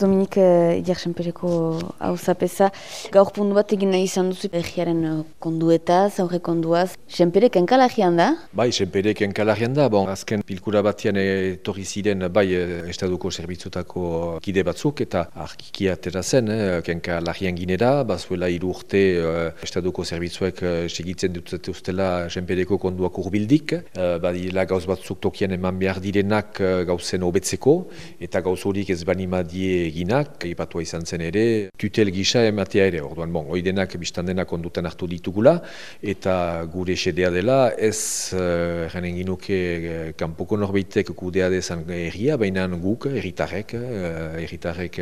Dominik Iarsenpereko hau zapesa, gaur puntu bat egin nahi izan duzu egiaren konduetaz, aurre konduaz. Senperek enkalagian da? Bai, Senperek enkalagian da. Bon, azken pilkura batian etorri ziren bai estaduko zerbitzutako kide batzuk eta arkikia atera zen, eh, enkalagian ginera, bazuela hiru urte eh, estaduko zerbitzuek eh, segitzen dut ustela Senpereko konduak urbildik. Eh, badila gauz batzuk tokian eman behar direnak eh, gauzen hobetzeko eta gauz horik ez bani madie eginak, ipatua izan zen ere, tutel gisa ematea ere, orduan, bon, oidenak biztan denak ondutan hartu ditugula, eta gure esedea dela, ez, uh, ginuke, uh, kanpoko norbeitek kudea dezan erria, baina guk, erritarrek, uh, erritarrek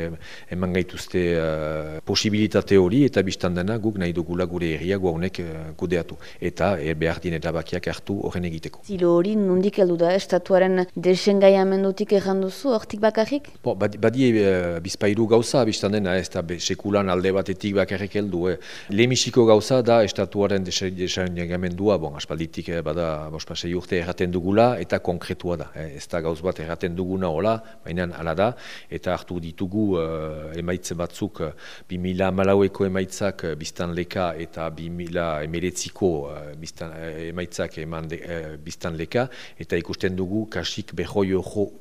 eman gaituzte uh, posibilitate hori, eta biztan dena guk nahi dugula gure erria guaunek uh, kudeatu, eta er, behar din erabakiak hartu horren egiteko. Zilo hori nundik heldu da, estatuaren desengai amendutik erranduzu, hortik bakarrik? Bo, badi, bizpairu gauza, biztan dena, ez da sekulan alde batetik bakarrik heldu. Eh. Lemisiko gauza da estatuaren desain jagamendua, bon, aspalditik eh, bada bospasei urte erraten dugula, eta konkretua da. Eh. Ez da gauz bat erraten duguna hola, baina ala da, eta hartu ditugu eh, emaitze batzuk, 2000 malaueko emaitzak eh, biztan leka eta 2000 emeretziko eh, biztan, emaitzak eman de, biztan leka, eta ikusten dugu kasik behoi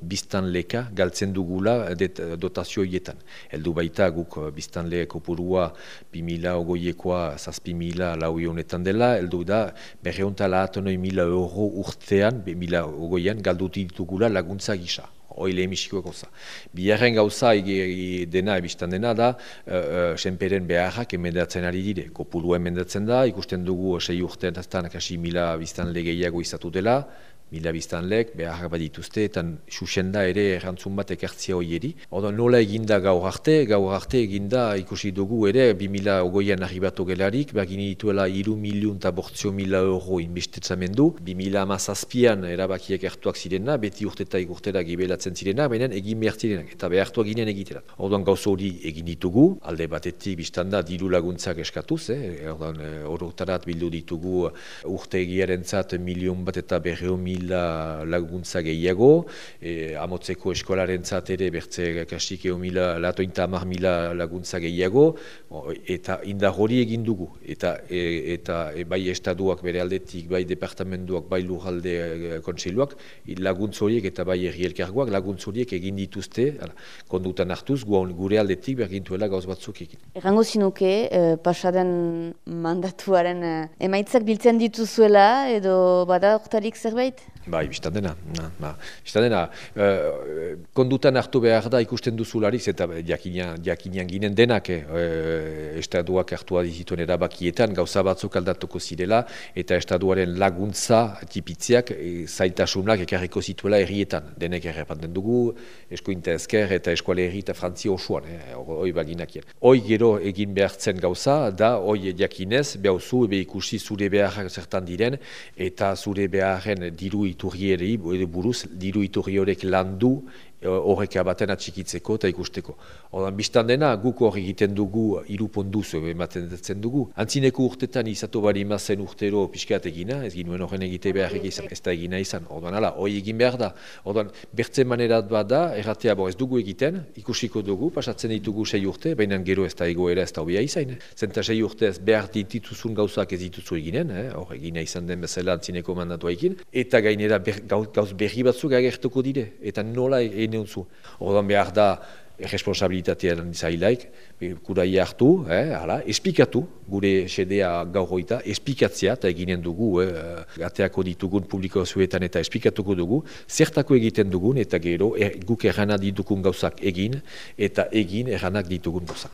biztan leka galtzen dugula dotazio hietan. Eldu baita guk eh, biztanle kopurua 2000 ogoiekoa zazpi mila lau honetan dela, eldu da berreunta lahatonoi mila euro urtean, 2000 ogoian, galdu ditugula laguntza gisa hoi lehemisiko gauza. Biarren gauza ege, dena, ebistan dena da, uh, uh, senperen beharrak emendatzen ari dire. Kopurua emendatzen da, ikusten dugu sei urtean aztan kasi mila biztan legeiago izatu dela, mila biztanlek behar bat dituzte, eta susenda ere errantzun bat ekartzia hoieri. Oda nola eginda gaur arte, gaur arte eginda ikusi dugu ere, bi mila ogoian arribatu gelarik, bagini dituela iru miliun eta bortzio mila euro inbestetzamendu, bi mila amazazpian erabakiek ertuak zirena, beti urteta igurtera gibelatzen zirena, baina egin behar zirenak, eta behartuak ginen egitera. Orduan gauz hori egin ditugu, alde batetik biztanda diru laguntzak eskatuz, eh? orduan orotarat bildu ditugu urte egiaren zat milion bat eta berreo mila laguntza gehiago, e, amotzeko eskolaren ere bertze kasik eo mila, latointa amar mila laguntza gehiago, eta indar hori egin dugu. Eta, e, eta e, bai estaduak bere aldetik, bai departamentuak, bai lurralde e, kontseiluak, laguntz horiek eta bai erri elkargoak egin dituzte, ala, kondutan hartuz, gure aldetik bergintuela gauz batzuk egin. Errango zinuke, e, pasaden mandatuaren e, emaitzak biltzen dituzuela, edo bada oktarik zerbait? Bai, biztan dena. Na, ba. Biztan dena, uh, kondutan hartu behar da ikusten duzularik, eta jakinean ginen denak, eh, estaduak hartu adizituen erabakietan, gauza batzuk aldatuko zirela, eta estaduaren laguntza tipitziak e, zaitasunak ekarriko zituela errietan. Denek errepanten dugu, eskointa ezker eta eskuale erri eta frantzia osoan, eh, hoi baginakien. Hoi gero egin behartzen gauza, da hoi jakinez, behauzu, ebe ikusi zure beharrak zertan diren, eta zure beharren diru iturrieri, buruz, diru iturri horrek landu horrek abaten atxikitzeko eta ikusteko. Odan, biztan dena, guk hor egiten dugu iruponduz ematen dutzen dugu. Antzineko urtetan izatu bari mazen urtero pixkat egina, ez ginuen horren egite behar izan, ez da egina izan. Ordan, ala, hoi egin behar da. Ordan, bertze manerat bat da, erratea bo ez dugu egiten, ikusiko dugu, pasatzen ditugu sei urte, baina gero ez da egoera ez da hobia izan. Zenta sei urte ez behar ditituzun gauzak ez dituzu eginen, eh? hor egina izan den bezala antzineko mandatu egin, eta gainera ber, gauz berri batzuk agertuko dire, eta nola e zu. Ordan behar da, responsabilitatea zailaik, kurai hartu, eh, hala, esplikatu, gure sedea gaur hoita, esplikatzea, eta eginen dugu, eh, ateako ditugun publiko zuetan eta esplikatuko dugu, zertako egiten dugun, eta gero, er, guk erranak ditugun gauzak egin, eta egin erranak ditugun gauzak.